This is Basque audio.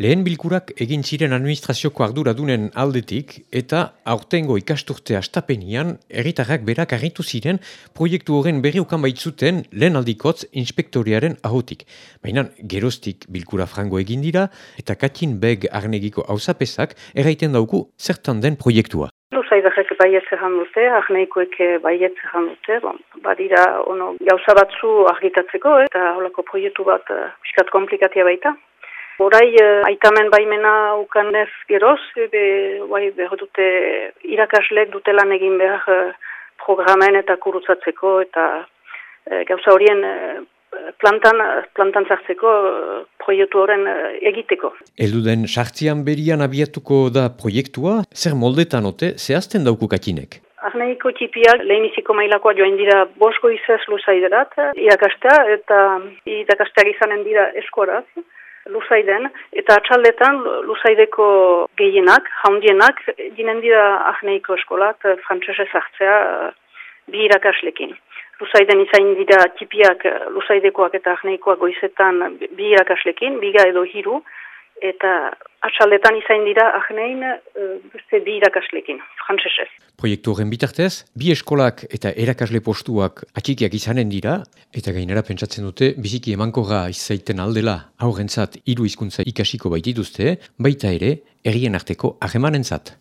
Lehen bilkurak egin ziren administrazioko arduradunen aldetik eta aurtengo ikasturte astapenian erritarrak berak argitu ziren proiektu horren berriukan baitzuten lehen aldikotz inspektoriaren ahotik. Baina gerostik bilkura frango egin dira eta katin beg arnegiko hausapesak erraiten dauku zertan den proiektua. Luzaidarrek baietze dute, ahneikoek baietze dute, bon, badira ono, gauza batzu argitatzeko eta holako proiektu bat uh, piskat komplikatia baita. Horai, uh, aitamen baimena ukanez geroz, be, bai, behar dute irakaslek dute lan egin behar uh, programen eta kurutzatzeko eta uh, gauza horien plantan, plantan zartzeko proiektu horren egiteko. Elduden sartzian berian abiatuko da proiektua, zer moldetan ote, zehazten dauku katinek? Arneiko txipiak leheniziko mailakoa joan dira bosko izaz luzaiderat, irakastea eta irakasteak izanen dira eskoraz luzaiden, eta atxaldetan luzaideko gehienak, jaundienak, dinen dira ahneiko eskolak, frantzese zartzea, bi irakaslekin. Luzaiden izain dira tipiak luzaidekoak eta ahneikoak goizetan bi irakaslekin, biga edo hiru, eta atxaldetan izain dira ahnein uh, beste bi irakaslekin, frantzesez. Proiektu horren bitartez, bi eskolak eta erakasle postuak atxikiak izanen dira, eta gainera pentsatzen dute, biziki emankorra izaiten aldela aurrentzat hiru hizkuntza ikasiko baitituzte, baita ere, errien arteko ahemanen zat.